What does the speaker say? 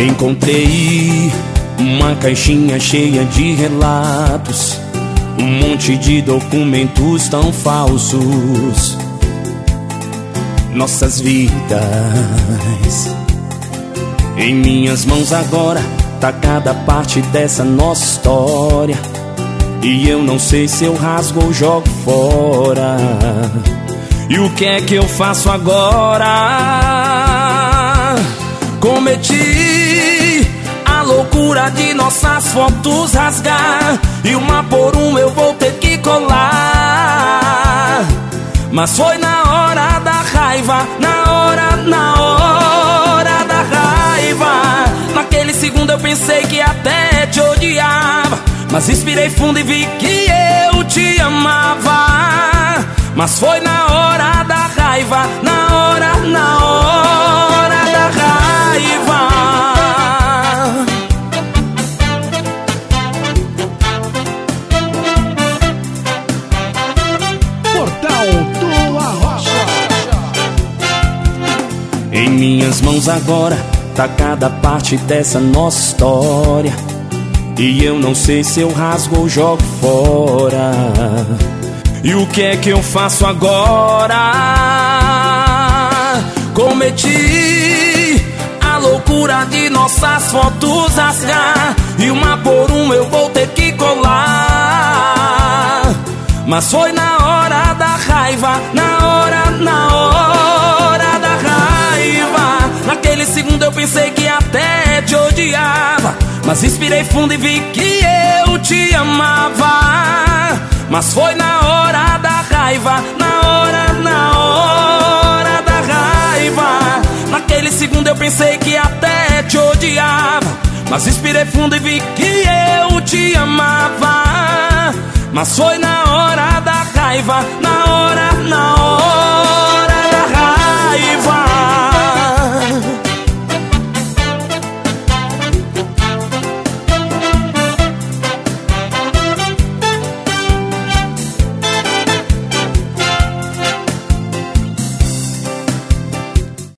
Encontrei uma caixinha cheia de relatos, um monte de documentos tão falsos. Nossas vidas em minhas mãos agora tá cada parte dessa nossa história. E eu não sei se eu rasgo ou jogo fora. E o que é que eu faço agora? Cometi nossas fotos rasgar. E uma por uma eu vou ter que colar. Mas foi na hora da raiva, na hora, na hora da raiva. Naquele segundo eu pensei que até te odiava. Mas inspirei fundo e vi que eu te amava. Mas foi na hora da raiva, na hora, na hora Em minhas mãos agora tá cada parte dessa nossa história. E eu não sei se eu rasgo ou jogo fora. E o que é que eu faço agora? Cometi a loucura de nossas fotos rasgar. E uma por uma eu vou ter que colar. Mas foi na hora da raiva, na hora, na hora pensei que até te odiava. Mas inspirei fundo e vi que eu te amava. Mas foi na hora da raiva, na hora, na hora da raiva. Naquele segundo eu pensei que até te odiava. Mas inspirei fundo e vi que eu te amava. Mas foi na hora da raiva, na hora, na hora da raiva.